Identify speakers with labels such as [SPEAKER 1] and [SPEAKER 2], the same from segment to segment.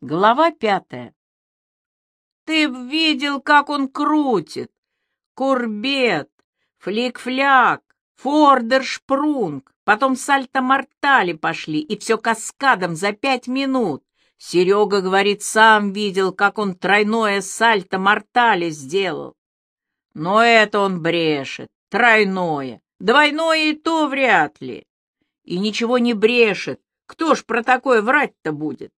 [SPEAKER 1] Глава пятая. Ты б видел, как он крутит. Курбет, флик-фляк, фордер-шпрунг, потом сальто-мортали пошли, и все каскадом за пять минут. Серега, говорит, сам видел, как он тройное сальто-мортали сделал. Но это он брешет, тройное, двойное и то вряд ли. И ничего не брешет, кто ж про такое врать-то будет?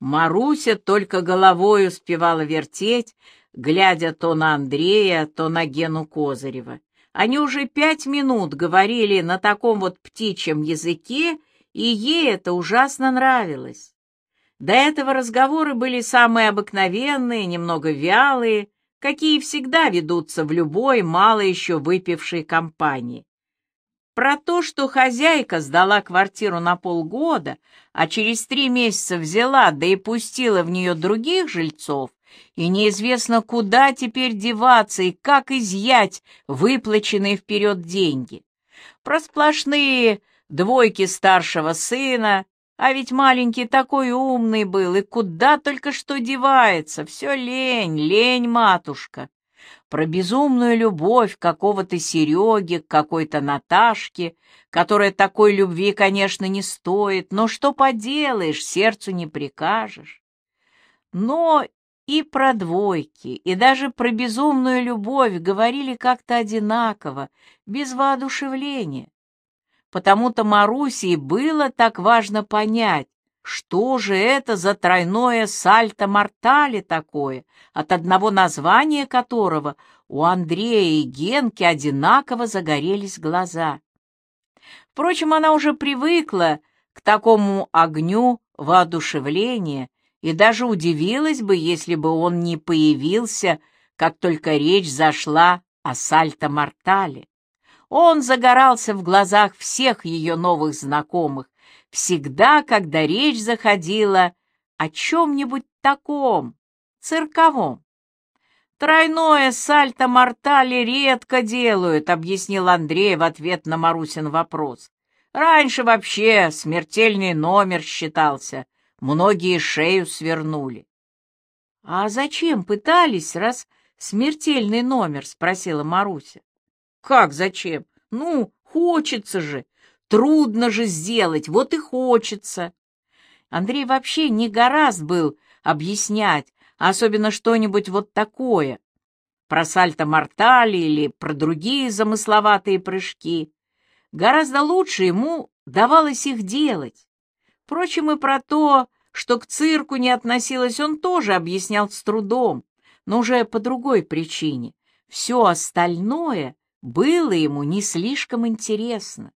[SPEAKER 1] Маруся только головой успевала вертеть, глядя то на Андрея, то на Гену Козырева. Они уже пять минут говорили на таком вот птичьем языке, и ей это ужасно нравилось. До этого разговоры были самые обыкновенные, немного вялые, какие всегда ведутся в любой мало еще выпившей компании. Про то, что хозяйка сдала квартиру на полгода, а через три месяца взяла, да и пустила в нее других жильцов, и неизвестно, куда теперь деваться и как изъять выплаченные вперед деньги. Про сплошные двойки старшего сына, а ведь маленький такой умный был, и куда только что девается, все лень, лень, матушка про безумную любовь какого-то Сереги к какой-то Наташке, которая такой любви, конечно, не стоит, но что поделаешь, сердцу не прикажешь. Но и про двойки, и даже про безумную любовь говорили как-то одинаково, без воодушевления. Потому-то Марусе было так важно понять, что же это за тройное сальто-мортале такое, от одного названия которого у Андрея и Генки одинаково загорелись глаза? Впрочем, она уже привыкла к такому огню воодушевления и даже удивилась бы, если бы он не появился, как только речь зашла о сальто-мортале. Он загорался в глазах всех ее новых знакомых, всегда, когда речь заходила о чем-нибудь таком, цирковом. «Тройное сальто-мортали редко делают», — объяснил Андрей в ответ на Марусин вопрос. «Раньше вообще смертельный номер считался, многие шею свернули». «А зачем пытались, раз смертельный номер?» — спросила Маруся. «Как зачем? Ну, хочется же. Трудно же сделать, вот и хочется. Андрей вообще не гораст был объяснять, особенно что-нибудь вот такое. Про сальто-мортали или про другие замысловатые прыжки. Гораздо лучше ему давалось их делать. Впрочем, и про то, что к цирку не относилось, он тоже объяснял с трудом, но уже по другой причине. Все остальное было ему не слишком интересно.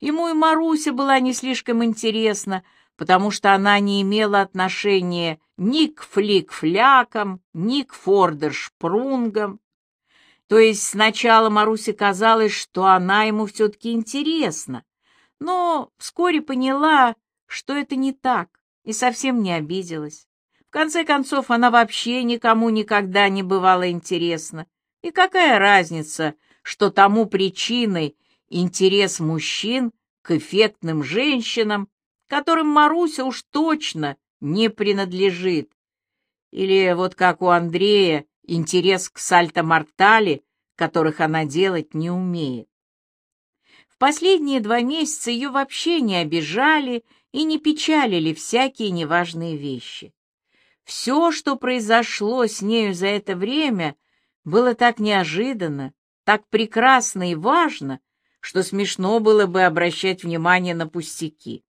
[SPEAKER 1] Ему и Маруся была не слишком интересна, потому что она не имела отношения ни к флик-флякам, ни к фордер-шпрунгам. То есть сначала Марусе казалось, что она ему все-таки интересна, но вскоре поняла, что это не так, и совсем не обиделась. В конце концов, она вообще никому никогда не бывала интересна. И какая разница, что тому причиной интерес мужчин к эффектным женщинам, которым Маруся уж точно не принадлежит. Или вот как у Андрея интерес к сальто-мортали, которых она делать не умеет. В последние два месяца ее вообще не обижали и не печалили всякие неважные вещи. Все, что произошло с нею за это время, было так неожиданно, так прекрасно и важно, что смешно было бы обращать внимание на пустяки.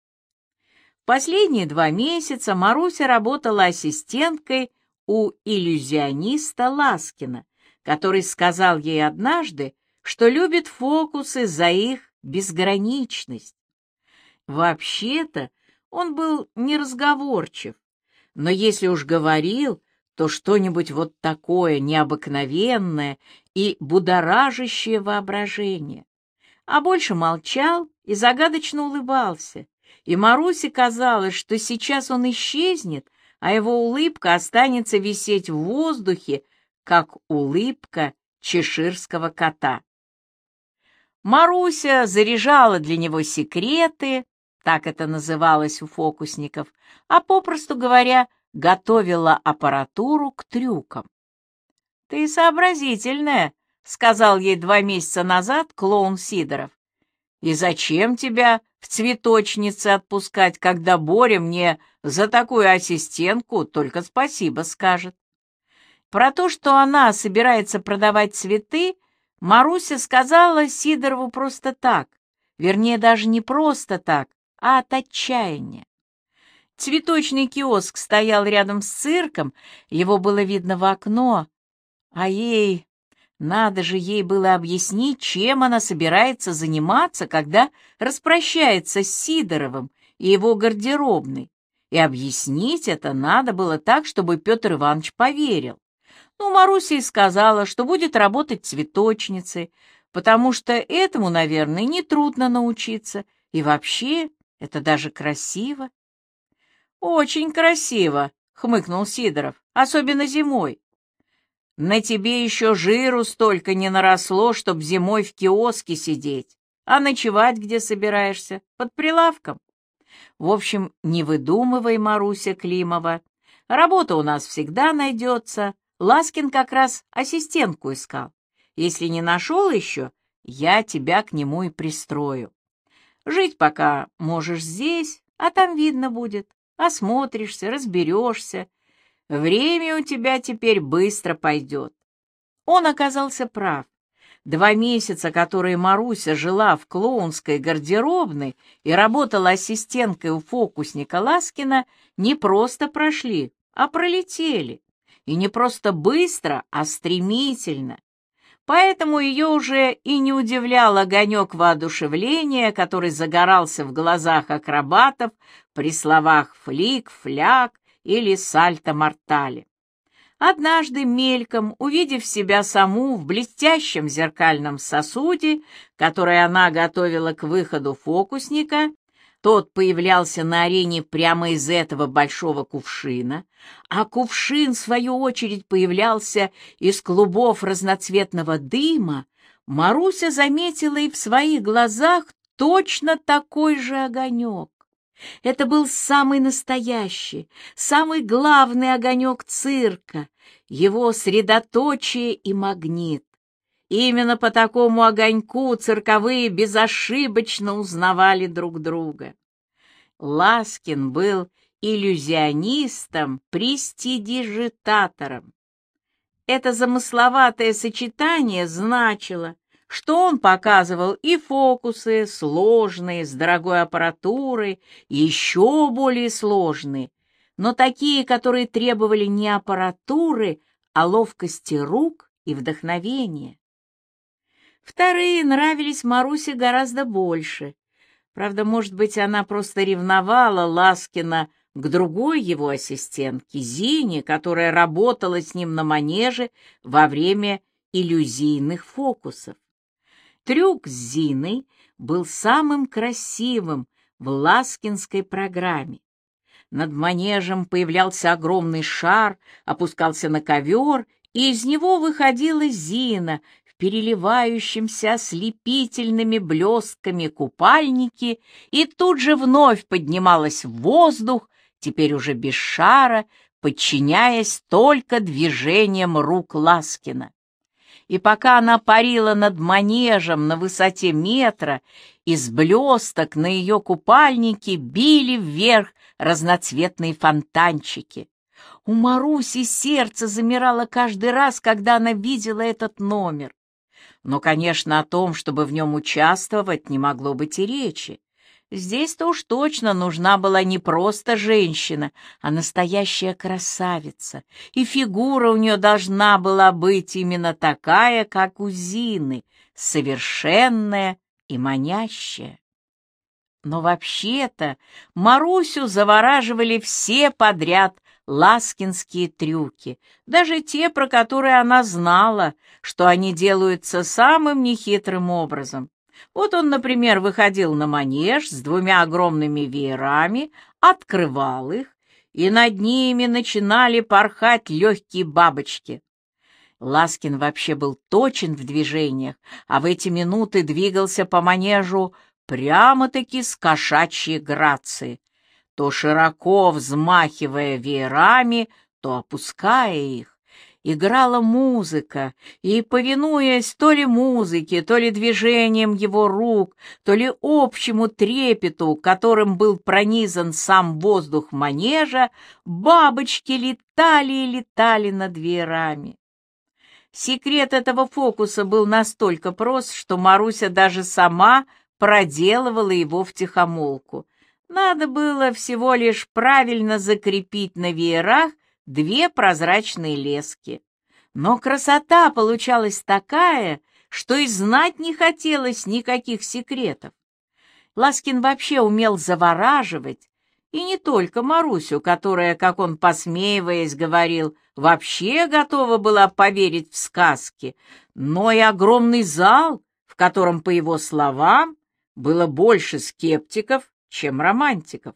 [SPEAKER 1] Последние два месяца Маруся работала ассистенткой у иллюзиониста Ласкина, который сказал ей однажды, что любит фокусы за их безграничность. Вообще-то он был неразговорчив, но если уж говорил, то что-нибудь вот такое необыкновенное и будоражащее воображение а больше молчал и загадочно улыбался. И Марусе казалось, что сейчас он исчезнет, а его улыбка останется висеть в воздухе, как улыбка чеширского кота. Маруся заряжала для него секреты, так это называлось у фокусников, а, попросту говоря, готовила аппаратуру к трюкам. «Ты сообразительная», — сказал ей два месяца назад клоун Сидоров. «И зачем тебя в цветочнице отпускать, когда Боря мне за такую ассистентку только спасибо скажет?» Про то, что она собирается продавать цветы, Маруся сказала Сидорову просто так, вернее, даже не просто так, а от отчаяния. Цветочный киоск стоял рядом с цирком, его было видно в окно, а ей, надо же ей было объяснить, чем она собирается заниматься, когда распрощается с Сидоровым и его гардеробной. И объяснить это надо было так, чтобы Петр Иванович поверил. Ну, Маруся и сказала, что будет работать цветочницей, потому что этому, наверное, нетрудно научиться, и вообще это даже красиво. «Очень красиво», — хмыкнул Сидоров, — «особенно зимой. На тебе еще жиру столько не наросло, чтоб зимой в киоске сидеть. А ночевать где собираешься? Под прилавком? В общем, не выдумывай, Маруся Климова. Работа у нас всегда найдется. Ласкин как раз ассистентку искал. Если не нашел еще, я тебя к нему и пристрою. Жить пока можешь здесь, а там видно будет. Осмотришься, разберешься, Время у тебя теперь быстро пойдет. Он оказался прав. Два месяца, которые Маруся жила в клоунской гардеробной и работала ассистенткой у фокусника Ласкина, не просто прошли, а пролетели. И не просто быстро, а стремительно. Поэтому ее уже и не удивлял огонек воодушевления, который загорался в глазах акробатов при словах «флик», «фляг» или сальто-мортале. Однажды мельком, увидев себя саму в блестящем зеркальном сосуде, который она готовила к выходу фокусника, тот появлялся на арене прямо из этого большого кувшина, а кувшин, в свою очередь, появлялся из клубов разноцветного дыма, Маруся заметила и в своих глазах точно такой же огонек. Это был самый настоящий, самый главный огонек цирка, его средоточие и магнит. Именно по такому огоньку цирковые безошибочно узнавали друг друга. Ласкин был иллюзионистом, престидижитатором. Это замысловатое сочетание значило, что он показывал и фокусы сложные, с дорогой аппаратурой, еще более сложные, но такие, которые требовали не аппаратуры, а ловкости рук и вдохновения. Вторые нравились Марусе гораздо больше. Правда, может быть, она просто ревновала Ласкина к другой его ассистентке, Зине, которая работала с ним на манеже во время иллюзийных фокусов. Трюк с Зиной был самым красивым в Ласкинской программе. Над манежем появлялся огромный шар, опускался на ковер, и из него выходила Зина в переливающемся ослепительными блестками купальнике и тут же вновь поднималась в воздух, теперь уже без шара, подчиняясь только движениям рук Ласкина и пока она парила над манежем на высоте метра, из блесток на ее купальнике били вверх разноцветные фонтанчики. У Маруси сердце замирало каждый раз, когда она видела этот номер. Но, конечно, о том, чтобы в нем участвовать, не могло быть и речи. Здесь-то уж точно нужна была не просто женщина, а настоящая красавица, и фигура у нее должна была быть именно такая, как у Зины, совершенная и манящая. Но вообще-то Марусю завораживали все подряд ласкинские трюки, даже те, про которые она знала, что они делаются самым нехитрым образом. Вот он, например, выходил на манеж с двумя огромными веерами, открывал их, и над ними начинали порхать легкие бабочки. Ласкин вообще был точен в движениях, а в эти минуты двигался по манежу прямо-таки с кошачьей грацией, то широко взмахивая веерами, то опуская их играла музыка, и, повинуясь то ли музыке, то ли движением его рук, то ли общему трепету, которым был пронизан сам воздух манежа, бабочки летали и летали над веерами. Секрет этого фокуса был настолько прост, что Маруся даже сама проделывала его втихомолку. Надо было всего лишь правильно закрепить на веерах две прозрачные лески. Но красота получалась такая, что и знать не хотелось никаких секретов. Ласкин вообще умел завораживать, и не только Марусю, которая, как он посмеиваясь говорил, вообще готова была поверить в сказки, но и огромный зал, в котором, по его словам, было больше скептиков, чем романтиков.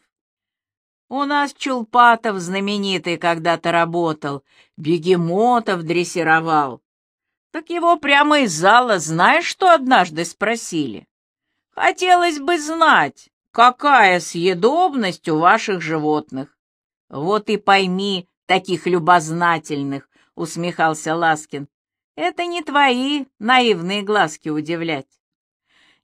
[SPEAKER 1] У нас Чулпатов знаменитый когда-то работал, бегемотов дрессировал. Так его прямо из зала знаешь, что однажды спросили? Хотелось бы знать, какая съедобность у ваших животных. Вот и пойми таких любознательных, усмехался Ласкин. Это не твои наивные глазки удивлять.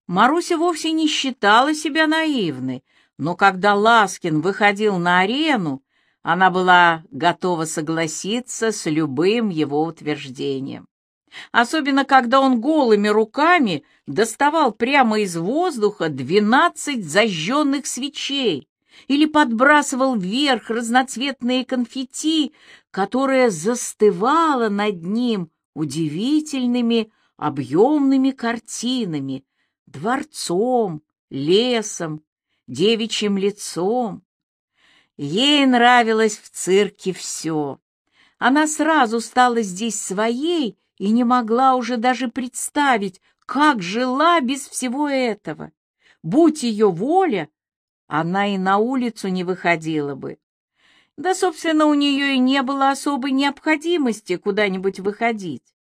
[SPEAKER 1] Маруся вовсе не считала себя наивной, но когда Ласкин выходил на арену, она была готова согласиться с любым его утверждением. Особенно, когда он голыми руками доставал прямо из воздуха двенадцать зажженных свечей или подбрасывал вверх разноцветные конфетти, которое застывало над ним удивительными объемными картинами, дворцом, лесом, девичьим лицом. Ей нравилось в цирке все. Она сразу стала здесь своей и не могла уже даже представить, как жила без всего этого. Будь ее воля, она и на улицу не выходила бы. Да, собственно, у нее и не было особой необходимости куда-нибудь выходить.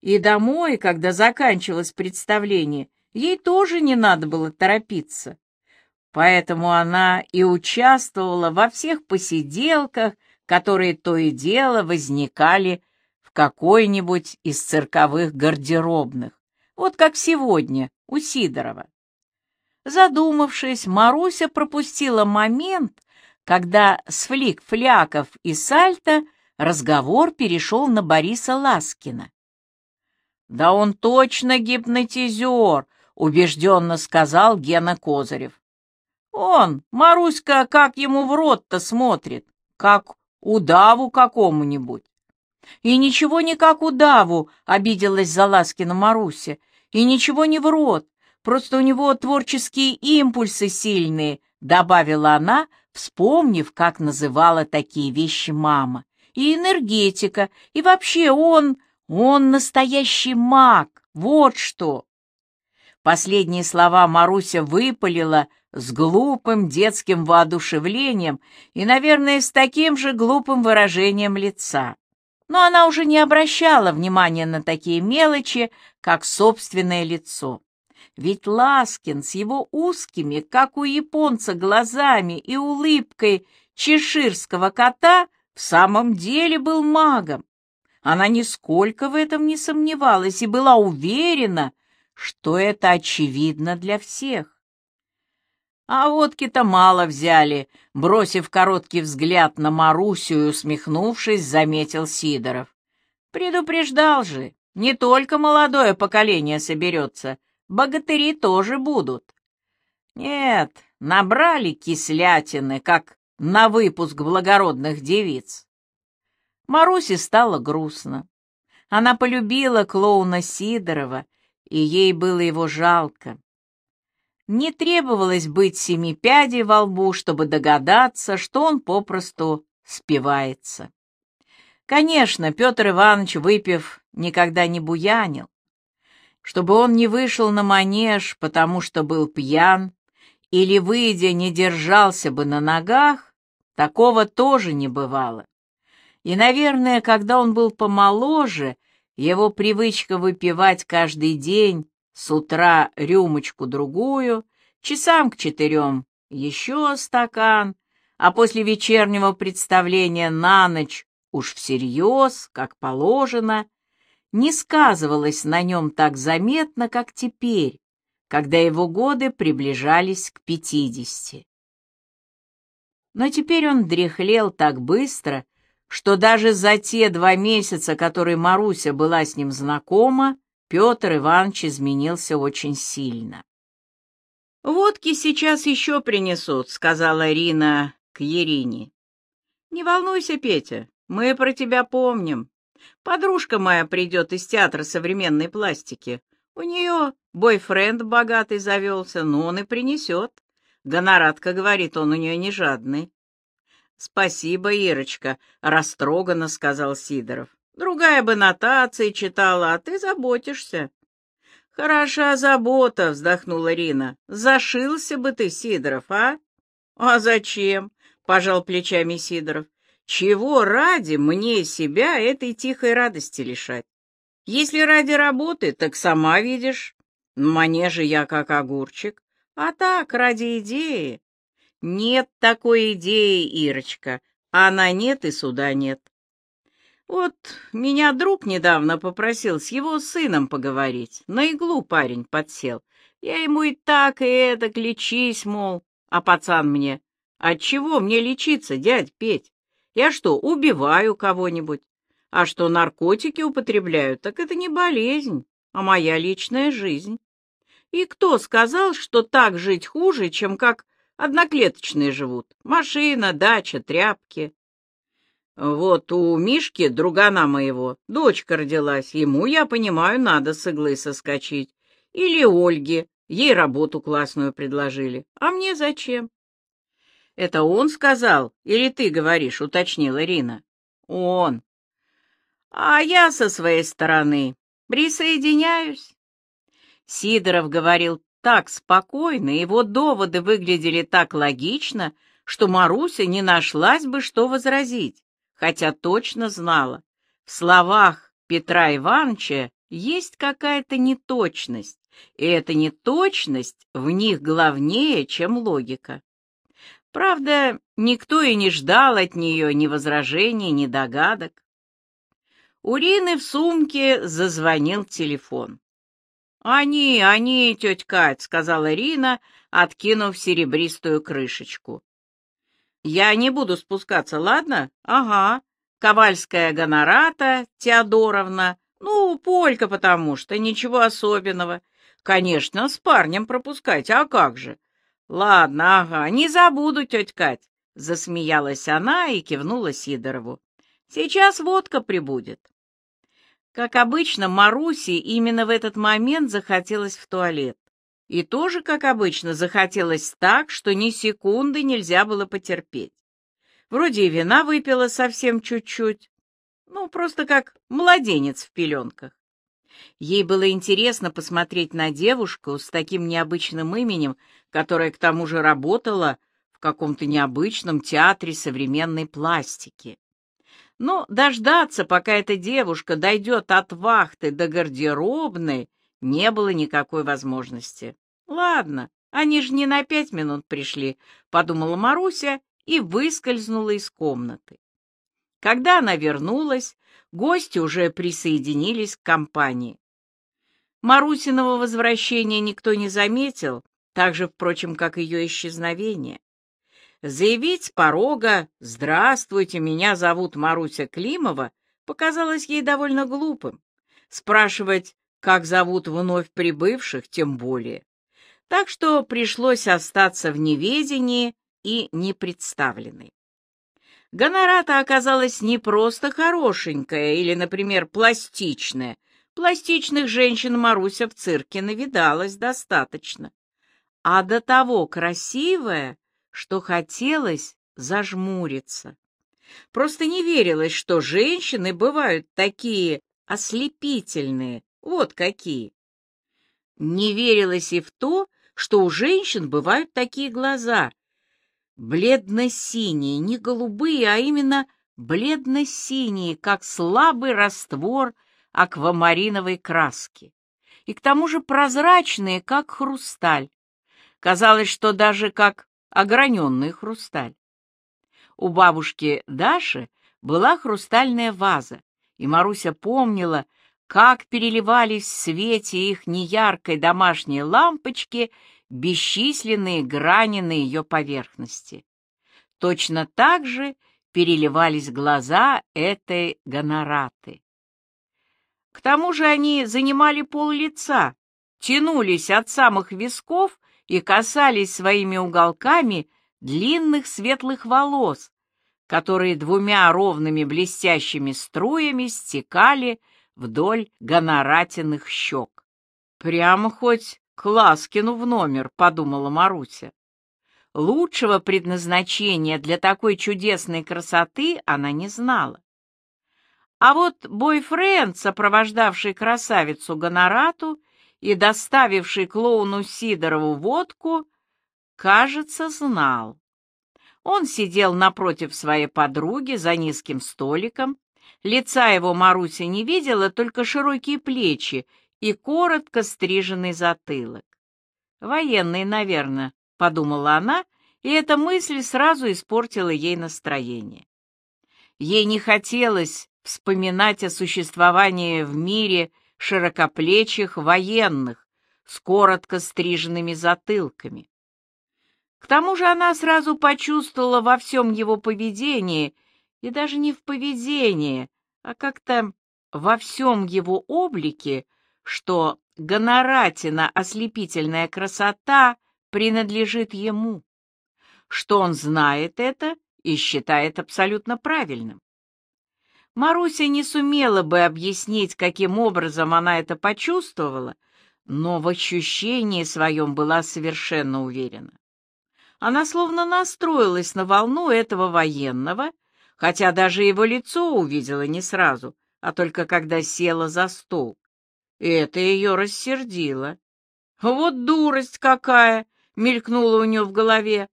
[SPEAKER 1] И домой, когда заканчивалось представление, ей тоже не надо было торопиться. Поэтому она и участвовала во всех посиделках, которые то и дело возникали в какой-нибудь из цирковых гардеробных, вот как сегодня у Сидорова. Задумавшись, Маруся пропустила момент, когда с Флик-Фляков и Сальта разговор перешел на Бориса Ласкина. «Да он точно гипнотизер», — убежденно сказал Гена Козырев. Он, Маруська, как ему в рот-то смотрит, как удаву какому-нибудь. И ничего не как удаву, обиделась Заласкина Маруся, и ничего не в рот, просто у него творческие импульсы сильные, добавила она, вспомнив, как называла такие вещи мама. И энергетика, и вообще он, он настоящий маг, вот что. Последние слова Маруся выпалила с глупым детским воодушевлением и, наверное, с таким же глупым выражением лица. Но она уже не обращала внимания на такие мелочи, как собственное лицо. Ведь Ласкин с его узкими, как у японца, глазами и улыбкой чеширского кота в самом деле был магом. Она нисколько в этом не сомневалась и была уверена, что это очевидно для всех. А водки-то мало взяли, бросив короткий взгляд на Марусю и усмехнувшись, заметил Сидоров. Предупреждал же, не только молодое поколение соберется, богатыри тоже будут. Нет, набрали кислятины, как на выпуск благородных девиц. Марусе стало грустно. Она полюбила клоуна Сидорова и ей было его жалко. Не требовалось быть семи пядей во лбу, чтобы догадаться, что он попросту спивается. Конечно, Петр Иванович, выпив, никогда не буянил. Чтобы он не вышел на манеж, потому что был пьян, или, выйдя, не держался бы на ногах, такого тоже не бывало. И, наверное, когда он был помоложе, его привычка выпивать каждый день с утра рюмочку-другую Часам к четырем еще стакан, а после вечернего представления на ночь уж всерьез, как положено, не сказывалось на нем так заметно, как теперь, когда его годы приближались к пятидесяти. Но теперь он дряхлел так быстро, что даже за те два месяца, которые Маруся была с ним знакома, Петр Иванович изменился очень сильно. «Водки сейчас еще принесут», — сказала Рина к Ерине. «Не волнуйся, Петя, мы про тебя помним. Подружка моя придет из театра современной пластики. У нее бойфренд богатый завелся, но он и принесет. Гоноратка, говорит, он у нее не жадный. «Спасибо, Ирочка», — растроганно сказал Сидоров. «Другая бы нотации читала, а ты заботишься». «Хороша забота», — вздохнула Рина. «Зашился бы ты, Сидоров, а?» «А зачем?» — пожал плечами Сидоров. «Чего ради мне себя этой тихой радости лишать? Если ради работы, так сама видишь. Мне же я как огурчик. А так, ради идеи. Нет такой идеи, Ирочка. Она нет и суда нет. Вот меня друг недавно попросил с его сыном поговорить. На иглу парень подсел. Я ему и так, и эдак лечись, мол. А пацан мне, отчего мне лечиться, дядь Петь? Я что, убиваю кого-нибудь? А что наркотики употребляю, так это не болезнь, а моя личная жизнь. И кто сказал, что так жить хуже, чем как одноклеточные живут? Машина, дача, тряпки. Вот у Мишки, другана моего, дочка родилась. Ему, я понимаю, надо с иглы соскочить. Или Ольге, ей работу классную предложили. А мне зачем? Это он сказал, или ты говоришь, уточнила Рина. Он. А я со своей стороны присоединяюсь. Сидоров говорил так спокойно, его доводы выглядели так логично, что Маруся не нашлась бы, что возразить, хотя точно знала, в словах Петра Ивановича есть какая-то неточность, и эта неточность в них главнее, чем логика. Правда, никто и не ждал от нее ни возражений, ни догадок. У Рины в сумке зазвонил телефон. «Они, они, тетя Кать», — сказала Рина, откинув серебристую крышечку. «Я не буду спускаться, ладно? Ага. Ковальская гонората, Теодоровна. Ну, полька потому что, ничего особенного. Конечно, с парнем пропускать, а как же? Ладно, ага, не забуду, тетя Кать», — засмеялась она и кивнула Сидорову. «Сейчас водка прибудет». Как обычно, Марусе именно в этот момент захотелось в туалет. И тоже, как обычно, захотелось так, что ни секунды нельзя было потерпеть. Вроде и вина выпила совсем чуть-чуть. Ну, просто как младенец в пеленках. Ей было интересно посмотреть на девушку с таким необычным именем, которая к тому же работала в каком-то необычном театре современной пластики. Но дождаться, пока эта девушка дойдет от вахты до гардеробной, не было никакой возможности. «Ладно, они же не на пять минут пришли», — подумала Маруся и выскользнула из комнаты. Когда она вернулась, гости уже присоединились к компании. Марусиного возвращения никто не заметил, так же, впрочем, как ее исчезновение. Заявить с порога «Здравствуйте, меня зовут Маруся Климова» показалось ей довольно глупым. Спрашивать, как зовут вновь прибывших, тем более. Так что пришлось остаться в неведении и непредставленной. Гонората оказалась не просто хорошенькая или, например, пластичная. Пластичных женщин Маруся в цирке навидалась достаточно. А до того красивая, что хотелось зажмуриться. Просто не верилось, что женщины бывают такие ослепительные, вот какие. Не верилось и в то, что у женщин бывают такие глаза, бледно-синие, не голубые, а именно бледно-синие, как слабый раствор аквамариновой краски, и к тому же прозрачные, как хрусталь, Казалось, что даже как ограненный хрусталь. У бабушки Даши была хрустальная ваза, и Маруся помнила, как переливались в свете их неяркой домашней лампочки бесчисленные грани на ее поверхности. Точно так же переливались глаза этой гонораты. К тому же они занимали пол лица, тянулись от самых висков и касались своими уголками длинных светлых волос, которые двумя ровными блестящими струями стекали вдоль гоноратиных щек. «Прямо хоть к Ласкину в номер», — подумала Маруся. Лучшего предназначения для такой чудесной красоты она не знала. А вот бойфренд, сопровождавший красавицу Гонорату и доставивший клоуну Сидорову водку, кажется, знал. Он сидел напротив своей подруги за низким столиком. Лица его Маруся не видела, только широкие плечи и коротко стриженный затылок. Военный, наверное, — подумала она, и эта мысль сразу испортила ей настроение. Ей не хотелось вспоминать о существовании в мире широкоплечих военных с коротко стриженными затылками. К тому же она сразу почувствовала во всем его поведении, и даже не в поведении, а как-то во всем его облике, что гоноратина ослепительная красота принадлежит ему, что он знает это и считает абсолютно правильным. Маруся не сумела бы объяснить, каким образом она это почувствовала, но в ощущении своем была совершенно уверена. Она словно настроилась на волну этого военного, хотя даже его лицо увидела не сразу, а только когда села за стол. И это ее рассердило. Вот дурость какая! мелькнуло у нее в голове.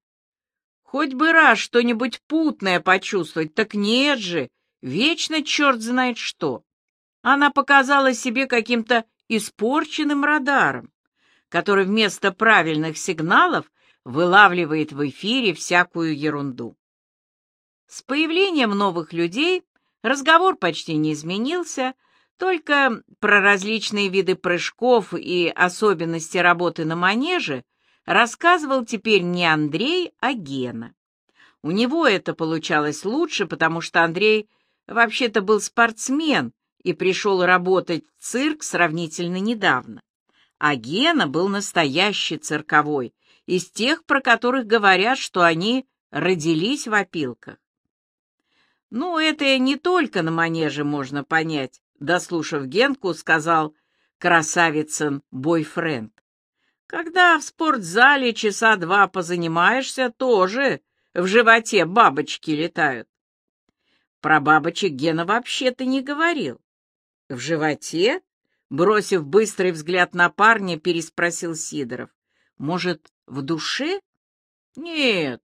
[SPEAKER 1] Хоть бы раз что-нибудь путное почувствовать, так нет же, вечно черт знает что. Она показала себе каким-то испорченным радаром, который вместо правильных сигналов вылавливает в эфире всякую ерунду. С появлением новых людей разговор почти не изменился, только про различные виды прыжков и особенности работы на манеже рассказывал теперь не Андрей, а Гена. У него это получалось лучше, потому что Андрей вообще-то был спортсмен и пришел работать в цирк сравнительно недавно. А Гена был настоящий цирковой, из тех, про которых говорят, что они родились в опилках. Ну, это не только на манеже можно понять, дослушав Генку, сказал красавицын бойфренд. Когда в спортзале часа два позанимаешься, тоже в животе бабочки летают. Про бабочек Гена вообще-то не говорил. В животе? Бросив быстрый взгляд на парня, переспросил Сидоров. Может, в душе? Нет,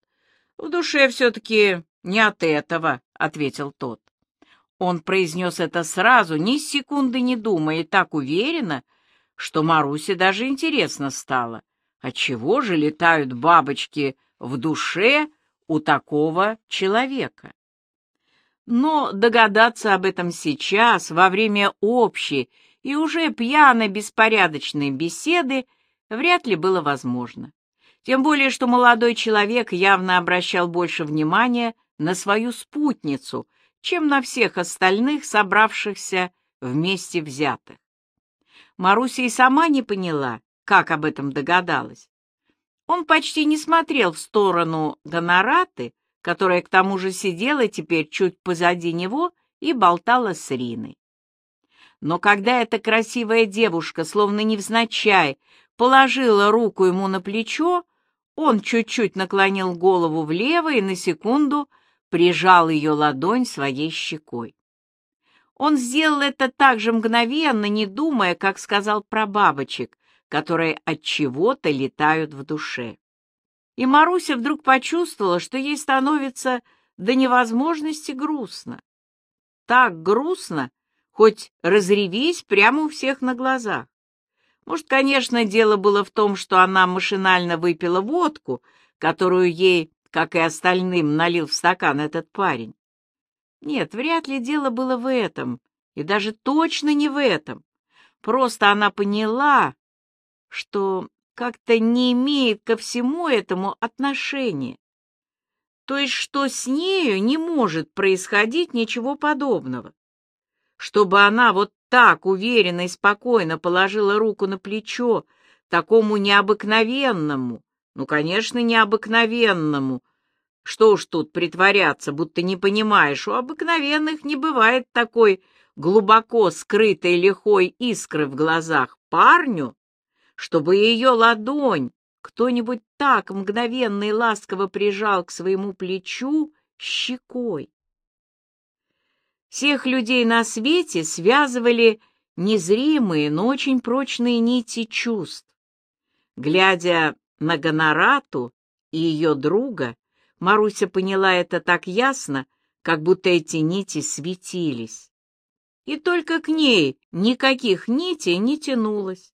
[SPEAKER 1] в душе все-таки не от этого, ответил тот. Он произнес это сразу, ни секунды не думая, и так уверенно, что Марусе даже интересно стало, отчего же летают бабочки в душе у такого человека. Но догадаться об этом сейчас, во время общей и уже пьяно-беспорядочной беседы, вряд ли было возможно. Тем более, что молодой человек явно обращал больше внимания на свою спутницу, чем на всех остальных, собравшихся вместе взятых. Маруся и сама не поняла, как об этом догадалась. Он почти не смотрел в сторону Гонораты, которая к тому же сидела теперь чуть позади него и болтала с Риной. Но когда эта красивая девушка, словно невзначай, положила руку ему на плечо, он чуть-чуть наклонил голову влево и на секунду прижал ее ладонь своей щекой. Он сделал это так же мгновенно, не думая, как сказал про бабочек, которые от чего-то летают в душе. И Маруся вдруг почувствовала, что ей становится до невозможности грустно. Так грустно, хоть разревись прямо у всех на глазах. Может, конечно, дело было в том, что она машинально выпила водку, которую ей, как и остальным, налил в стакан этот парень. Нет, вряд ли дело было в этом, и даже точно не в этом. Просто она поняла, что как-то не имеет ко всему этому отношения. То есть, что с нею не может происходить ничего подобного. Чтобы она вот так уверенно и спокойно положила руку на плечо такому необыкновенному, ну, конечно, необыкновенному, что уж тут притворяться, будто не понимаешь, у обыкновенных не бывает такой глубоко скрытой лихой искры в глазах парню, чтобы ее ладонь кто-нибудь так мгновенно и ласково прижал к своему плечу щекой. Всех людей на свете связывали незримые, но очень прочные нити чувств. Глядя на Гонорату и ее друга, Маруся поняла это так ясно, как будто эти нити светились. И только к ней никаких нитей не тянулось.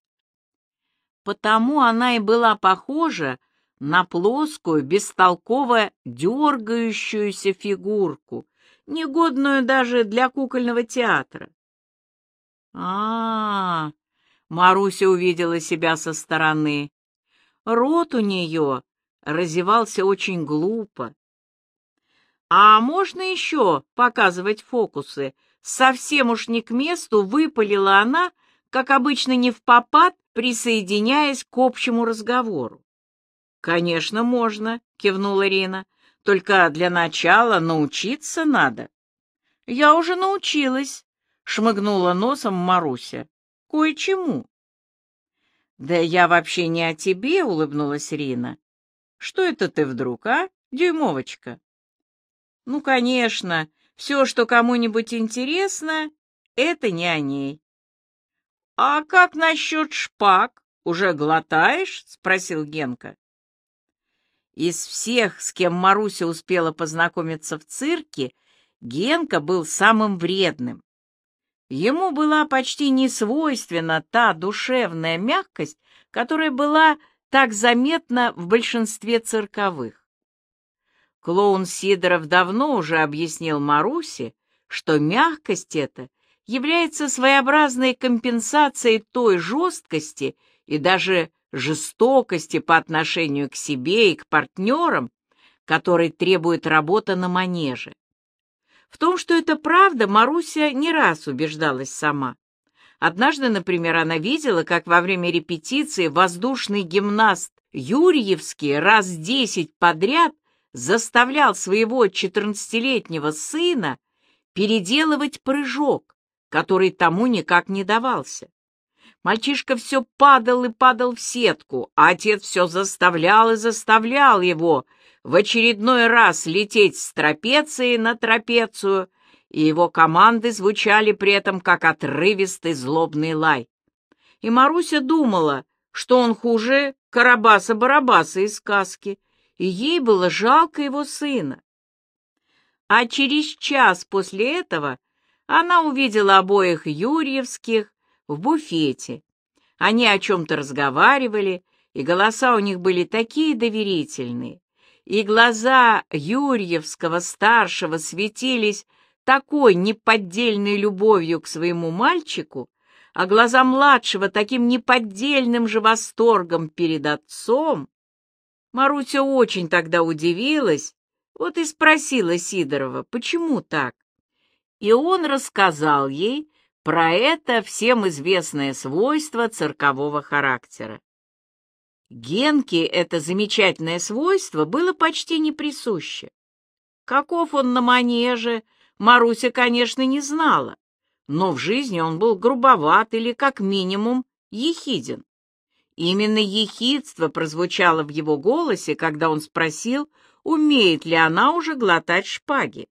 [SPEAKER 1] Потому она и была похожа на плоскую, бестолково дергающуюся фигурку, негодную даже для кукольного театра. а, -а, -а Маруся увидела себя со стороны. Рот у нее разевался очень глупо. «А можно еще показывать фокусы?» Совсем уж не к месту выпалила она, как обычно не в попад, присоединяясь к общему разговору. «Конечно, можно», — кивнула Рина. «Только для начала научиться надо». «Я уже научилась», — шмыгнула носом Маруся. «Кое-чему». «Да я вообще не о тебе», — улыбнулась Рина. Что это ты вдруг, а, дюймовочка? Ну, конечно, все, что кому-нибудь интересно, это не о ней. А как насчет шпаг? Уже глотаешь? Спросил Генка. Из всех, с кем Маруся успела познакомиться в цирке, Генка был самым вредным. Ему была почти не свойственна та душевная мягкость, которая была так заметно в большинстве цирковых. Клоун Сидоров давно уже объяснил Марусе, что мягкость эта является своеобразной компенсацией той жесткости и даже жестокости по отношению к себе и к партнерам, которой требует работа на манеже. В том, что это правда, Маруся не раз убеждалась сама. Однажды, например, она видела, как во время репетиции воздушный гимнаст Юрьевский раз десять подряд заставлял своего четырнадцатилетнего сына переделывать прыжок, который тому никак не давался. Мальчишка все падал и падал в сетку, а отец все заставлял и заставлял его в очередной раз лететь с трапеции на трапецию и его команды звучали при этом как отрывистый злобный лай. И Маруся думала, что он хуже Карабаса-Барабаса из сказки, и ей было жалко его сына. А через час после этого она увидела обоих Юрьевских в буфете. Они о чем-то разговаривали, и голоса у них были такие доверительные, и глаза Юрьевского старшего светились такой неподдельной любовью к своему мальчику, а глаза младшего таким неподдельным же восторгом перед отцом, Маруся очень тогда удивилась, вот и спросила Сидорова, почему так. И он рассказал ей про это всем известное свойство циркового характера. Генке это замечательное свойство было почти не присуще. Каков он на манеже, Маруся, конечно, не знала, но в жизни он был грубоват или, как минимум, ехиден. Именно ехидство прозвучало в его голосе, когда он спросил, умеет ли она уже глотать шпаги.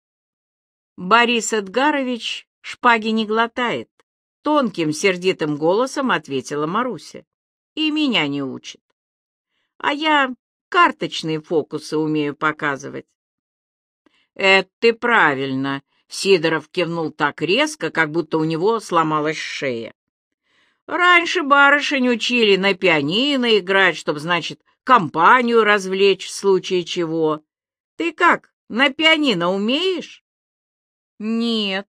[SPEAKER 1] Борис Эдгарович шпаги не глотает, тонким сердитым голосом ответила Маруся. И меня не учит. А я карточные фокусы умею показывать. Это ты правильно, Сидоров кивнул так резко, как будто у него сломалась шея. Раньше барышень учили на пианино играть, чтобы, значит, компанию развлечь в случае чего. Ты как, на пианино умеешь? Нет.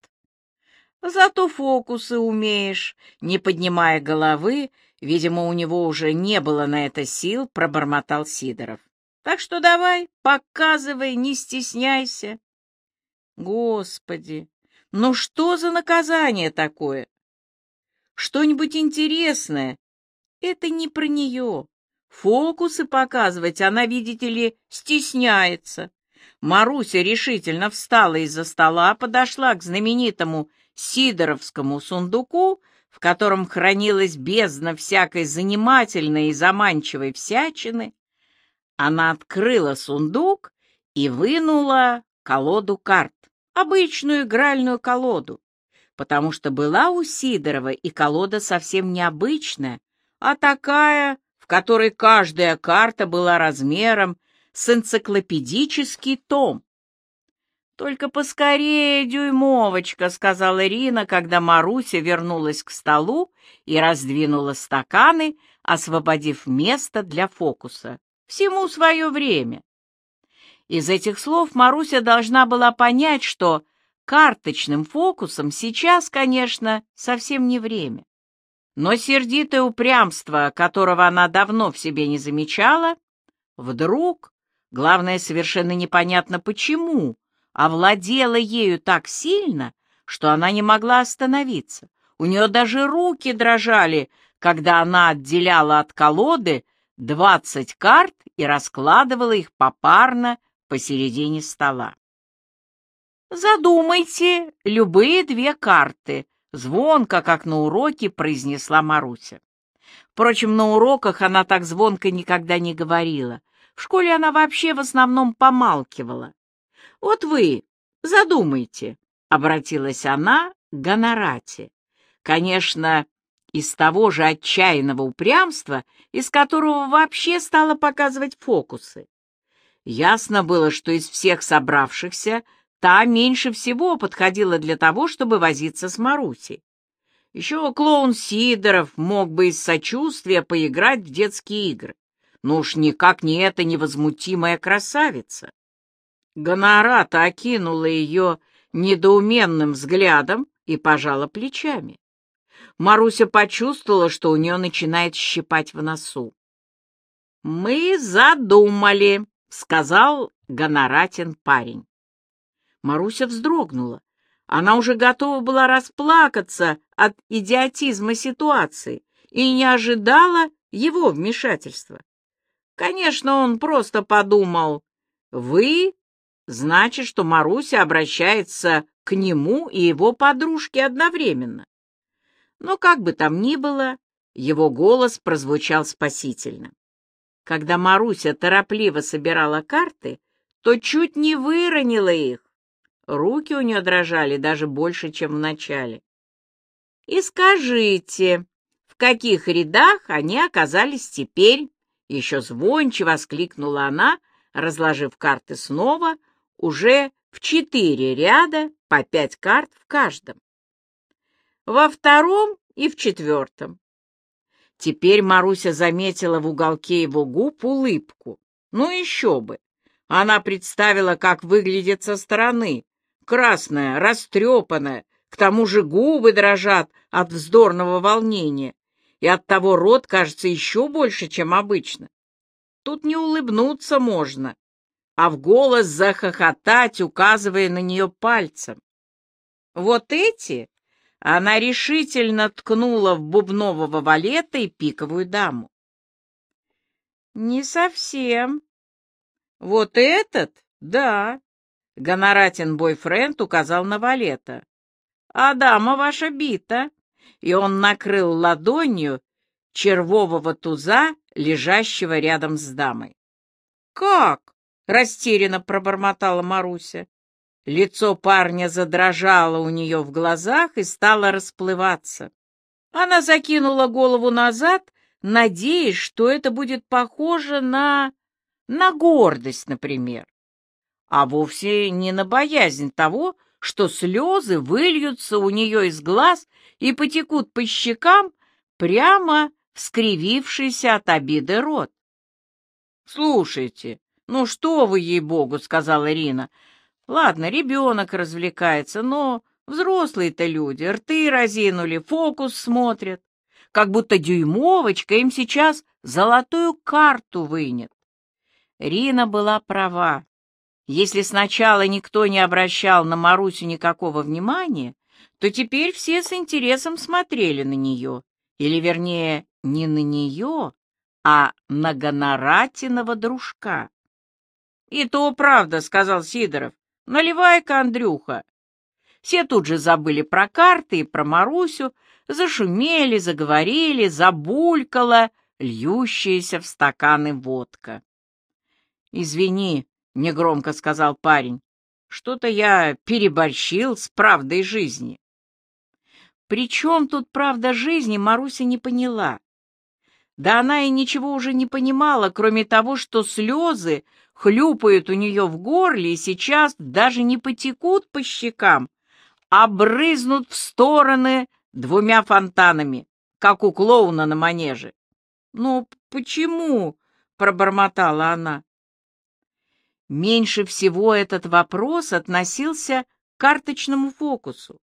[SPEAKER 1] Зато фокусы умеешь, не поднимая головы, видимо, у него уже не было на это сил, пробормотал Сидоров. Так что давай, показывай, не стесняйся. Господи, ну что за наказание такое? Что-нибудь интересное? Это не про нее. Фокусы показывать она, видите ли, стесняется. Маруся решительно встала из-за стола, подошла к знаменитому Сидоровскому сундуку, в котором хранилась бездна всякой занимательной и заманчивой всячины. Она открыла сундук и вынула колоду карт, обычную игральную колоду, потому что была у Сидорова и колода совсем необычная, а такая, в которой каждая карта была размером с энциклопедический том. «Только поскорее, дюймовочка», — сказала Ирина, когда Маруся вернулась к столу и раздвинула стаканы, освободив место для фокуса. «Всему свое время». Из этих слов Маруся должна была понять, что карточным фокусом сейчас, конечно, совсем не время. Но сердитое упрямство, которого она давно в себе не замечала, вдруг, главное, совершенно непонятно почему, овладело ею так сильно, что она не могла остановиться. У нее даже руки дрожали, когда она отделяла от колоды двадцать карт и раскладывала их попарно посередине стола. «Задумайте любые две карты», Звонко, как на уроке, произнесла Маруся. Впрочем, на уроках она так звонко никогда не говорила. В школе она вообще в основном помалкивала. «Вот вы задумайте», — обратилась она к Гонорате. Конечно, из того же отчаянного упрямства, из которого вообще стала показывать фокусы. Ясно было, что из всех собравшихся Та меньше всего подходила для того, чтобы возиться с Марусей. Еще клоун Сидоров мог бы из сочувствия поиграть в детские игры. Но уж никак не эта невозмутимая красавица. Гонората окинула ее недоуменным взглядом и пожала плечами. Маруся почувствовала, что у нее начинает щипать в носу. «Мы задумали», — сказал Гоноратин парень. Маруся вздрогнула. Она уже готова была расплакаться от идиотизма ситуации и не ожидала его вмешательства. Конечно, он просто подумал, «Вы?» Значит, что Маруся обращается к нему и его подружке одновременно. Но как бы там ни было, его голос прозвучал спасительно. Когда Маруся торопливо собирала карты, то чуть не выронила их, Руки у нее дрожали даже больше, чем в начале. «И скажите, в каких рядах они оказались теперь?» Еще звонче воскликнула она, разложив карты снова, уже в четыре ряда, по пять карт в каждом. Во втором и в четвертом. Теперь Маруся заметила в уголке его губ улыбку. Ну еще бы! Она представила, как выглядит со стороны, красная, растрепанная, к тому же губы дрожат от вздорного волнения, и от того рот кажется еще больше, чем обычно. Тут не улыбнуться можно, а в голос захохотать, указывая на нее пальцем. Вот эти она решительно ткнула в бубнового валета и пиковую даму. Не совсем. Вот этот, да, Гоноратин бойфренд указал на Валета. «А дама ваша бита!» И он накрыл ладонью червового туза, лежащего рядом с дамой. «Как?» — растерянно пробормотала Маруся. Лицо парня задрожало у нее в глазах и стало расплываться. Она закинула голову назад, надеясь, что это будет похоже на... на гордость, например а вовсе не на боязнь того, что слезы выльются у нее из глаз и потекут по щекам, прямо скривившийся от обиды рот. «Слушайте, ну что вы, ей-богу», — сказала Ирина. «Ладно, ребенок развлекается, но взрослые-то люди рты разинули, фокус смотрят, как будто дюймовочка им сейчас золотую карту вынет». Рина была права. Если сначала никто не обращал на Марусю никакого внимания, то теперь все с интересом смотрели на нее, или, вернее, не на нее, а на Гоноратиного дружка. — И то правда, — сказал Сидоров. — Наливай-ка, Андрюха. Все тут же забыли про карты и про Марусю, зашумели, заговорили, забулькала льющаяся в стаканы водка. — Извини, — негромко сказал парень, — что-то я переборщил с правдой жизни. При чем тут правда жизни, Маруся не поняла. Да она и ничего уже не понимала, кроме того, что слезы хлюпают у нее в горле и сейчас даже не потекут по щекам, а брызнут в стороны двумя фонтанами, как у клоуна на манеже. «Ну, почему?» — пробормотала она. Меньше всего этот вопрос относился к карточному фокусу.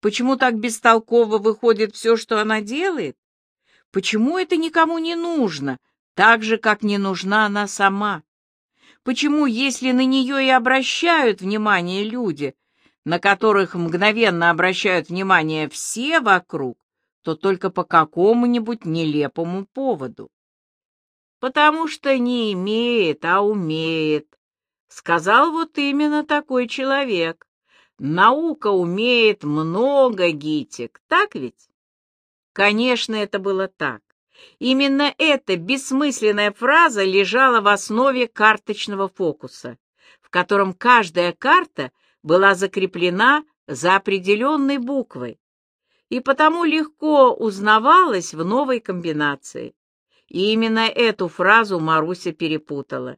[SPEAKER 1] Почему так бестолково выходит все, что она делает? Почему это никому не нужно, так же, как не нужна она сама? Почему, если на нее и обращают внимание люди, на которых мгновенно обращают внимание все вокруг, то только по какому-нибудь нелепому поводу? Потому что не имеет, а умеет, сказал вот именно такой человек. Наука умеет много, Гитик, так ведь? Конечно, это было так. Именно эта бессмысленная фраза лежала в основе карточного фокуса, в котором каждая карта была закреплена за определенной буквой и потому легко узнавалась в новой комбинации. И именно эту фразу Маруся перепутала.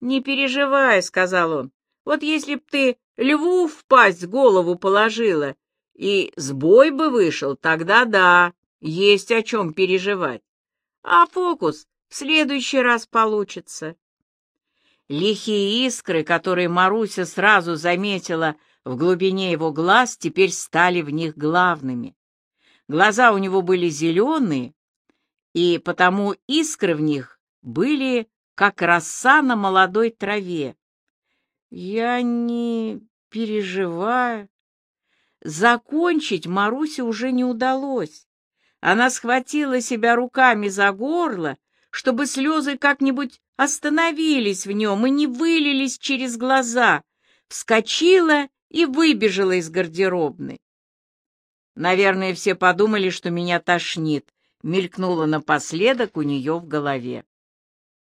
[SPEAKER 1] «Не переживай», — сказал он, — «вот если б ты льву в пасть голову положила и сбой бы вышел, тогда да, есть о чем переживать. А фокус в следующий раз получится. Лихие искры, которые Маруся сразу заметила в глубине его глаз, теперь стали в них главными. Глаза у него были зеленые, и потому искры в них были, как роса на молодой траве. «Я не переживаю», Закончить Марусе уже не удалось. Она схватила себя руками за горло, чтобы слезы как-нибудь остановились в нем и не вылились через глаза, вскочила и выбежала из гардеробной. Наверное, все подумали, что меня тошнит, мелькнуло напоследок у нее в голове.